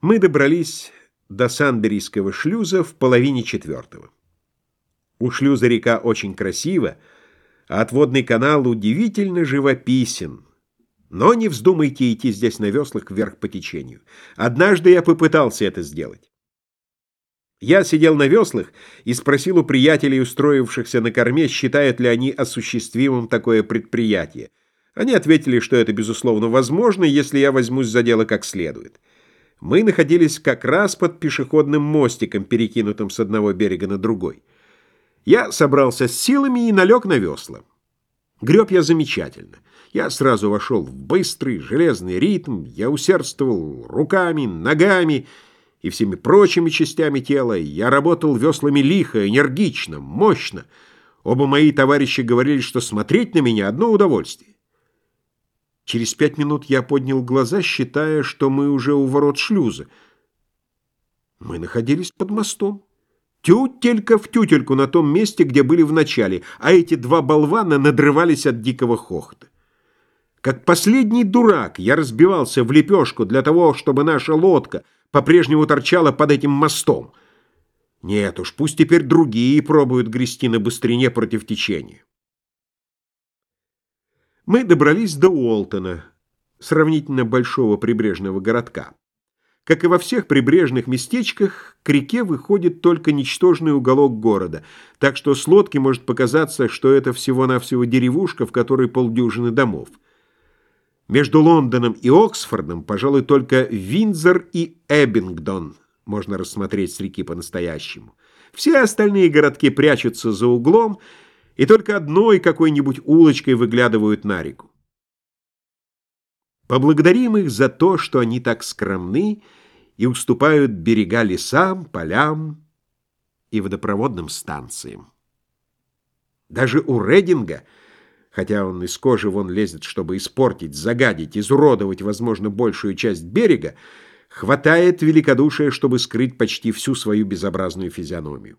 Мы добрались до Санберийского шлюза в половине четвертого. У шлюза река очень красива, а отводный канал удивительно живописен. Но не вздумайте идти здесь на веслах вверх по течению. Однажды я попытался это сделать. Я сидел на веслах и спросил у приятелей, устроившихся на корме, считают ли они осуществимым такое предприятие. Они ответили, что это, безусловно, возможно, если я возьмусь за дело как следует. Мы находились как раз под пешеходным мостиком, перекинутым с одного берега на другой. Я собрался с силами и налег на весла. Греб я замечательно. Я сразу вошел в быстрый железный ритм, я усердствовал руками, ногами и всеми прочими частями тела. Я работал веслами лихо, энергично, мощно. Оба мои товарищи говорили, что смотреть на меня — одно удовольствие. Через пять минут я поднял глаза, считая, что мы уже у ворот шлюза. Мы находились под мостом. Тютелька в тютельку на том месте, где были в начале, а эти два болвана надрывались от дикого хохота. Как последний дурак я разбивался в лепешку для того, чтобы наша лодка по-прежнему торчала под этим мостом. Нет уж, пусть теперь другие пробуют грести на быстрине против течения. Мы добрались до Уолтона, сравнительно большого прибрежного городка. Как и во всех прибрежных местечках, к реке выходит только ничтожный уголок города, так что с лодки может показаться, что это всего-навсего деревушка, в которой полдюжины домов. Между Лондоном и Оксфордом, пожалуй, только Виндзор и Эббингдон можно рассмотреть с реки по-настоящему. Все остальные городки прячутся за углом, и только одной какой-нибудь улочкой выглядывают на реку. Поблагодарим их за то, что они так скромны и уступают берега лесам, полям и водопроводным станциям. Даже у Рединга, хотя он из кожи вон лезет, чтобы испортить, загадить, изуродовать, возможно, большую часть берега, хватает великодушия, чтобы скрыть почти всю свою безобразную физиономию.